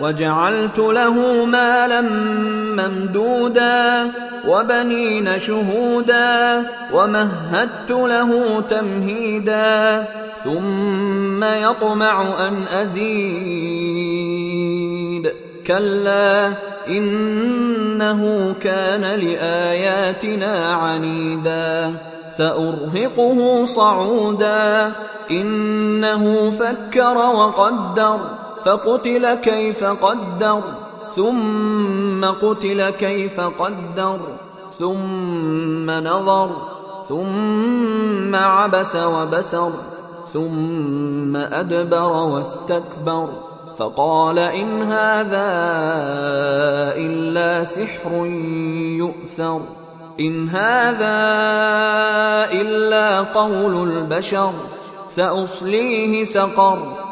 وجعلت له مالا ممدودا وبنين شهودا ومهدت له تمهيدا ثم يطمع أن أزيد. كلا إنه كان لآياتنا عنيدا. سأرهقه صعودا. إنه فكر وقدر. فقتل كيف قدر ثم قتل كيف قدر ثم نظر ثم عبس وبسر ثم أدبر واستكبر. فقال إن هذا إلا سحر يؤثر إن هذا إلا قول البشر سأصليه سقر.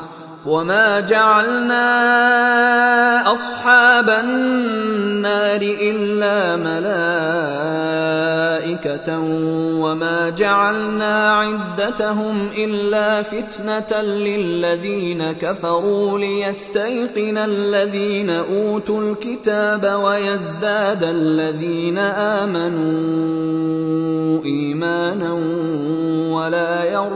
وما جعلنا اصحاب النار الا ملائكه وما جعلنا عدتهم الا فتنه للذين كفروا ليستيقن الذين اوتوا الكتاب ويزداد الذين امنوا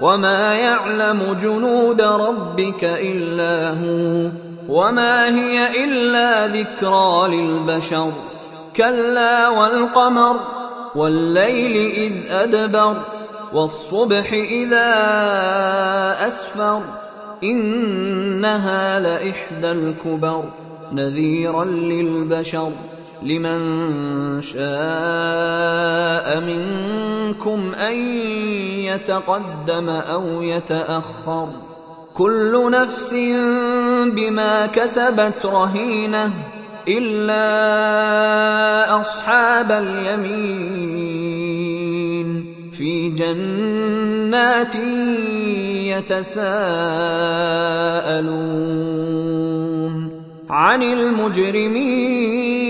وما يعلم جنود ربك الا هو وما هي الا ذكرى للبشر كلا والقمر والليل اذ ادبر والصبح اذا اسفر انها لاحدى الكبر نذيرا للبشر لمن شاء منكم أن يتقدم أو يتأخر. كل نفس بما كسبت رهينة إلا أصحاب اليمين. في جنات يتساءلون. عن المجرمين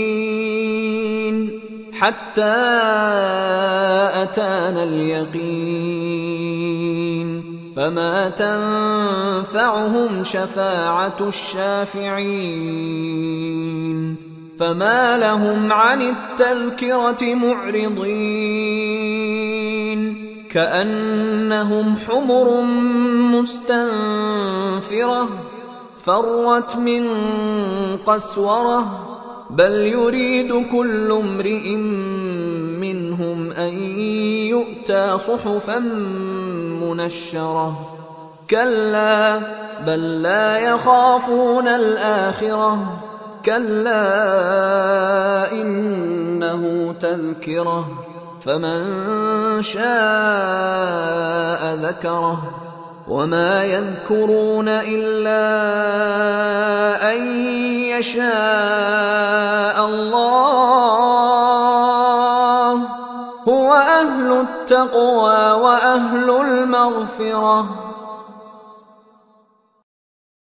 حتى أتانا اليقين فما تنفعهم شفاعة الشافعين فما لهم عن التذكرة معرضين كأنهم حمر مستنفرة فرت من قسورة بل يريد كل امرئ منهم ان يؤتى صحفا منشره كلا بل لا يخافون الاخره كلا تذكره فمن شاء ذكره وما يذكرون الا ان يشاء الله هو أهل التقوى واهل المغفره